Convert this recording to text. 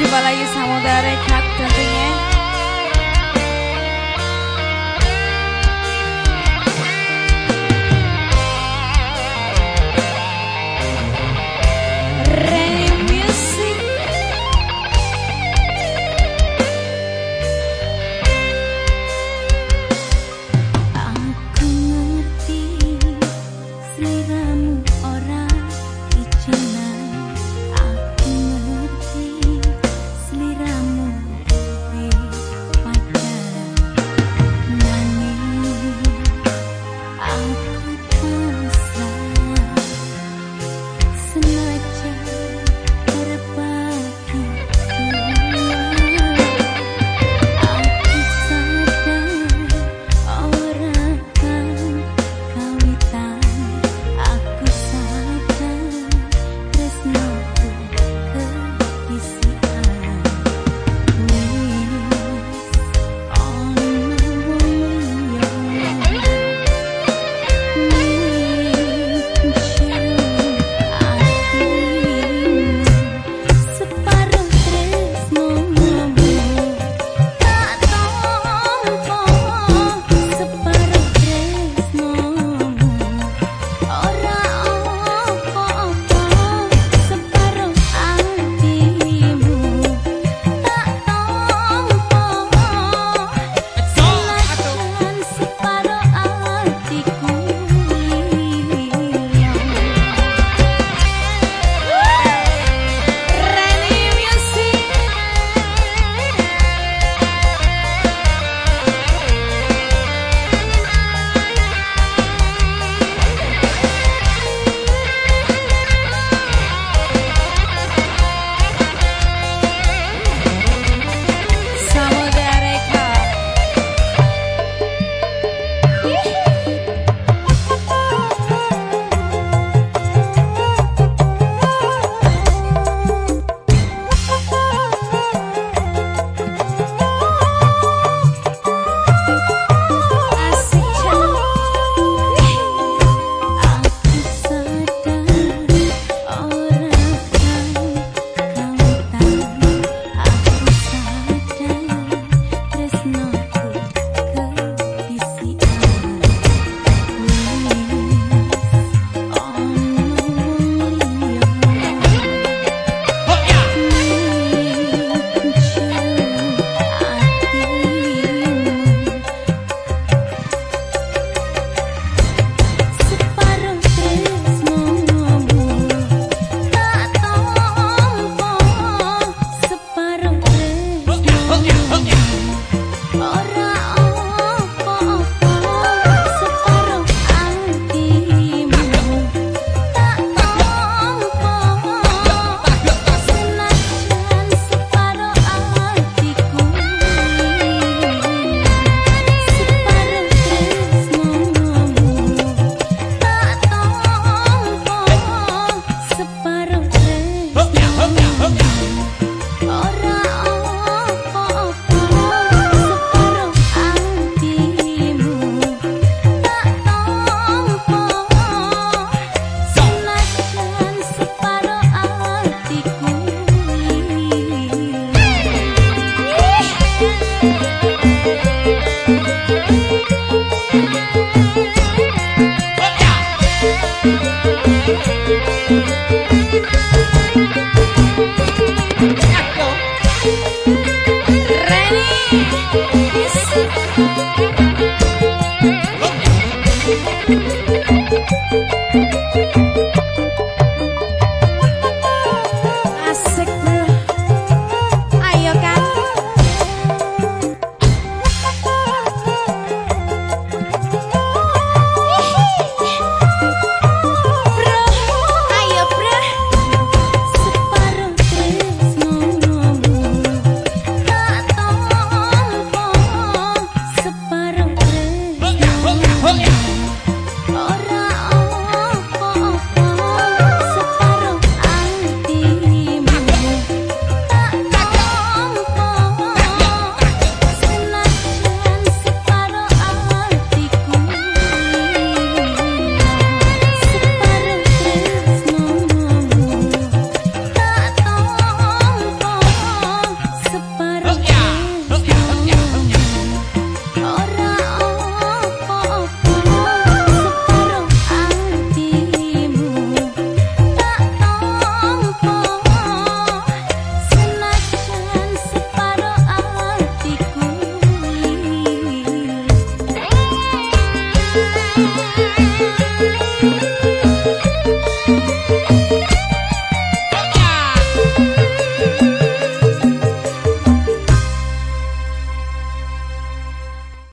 Coba lagi sama Rekat tentunya. Aku ngerti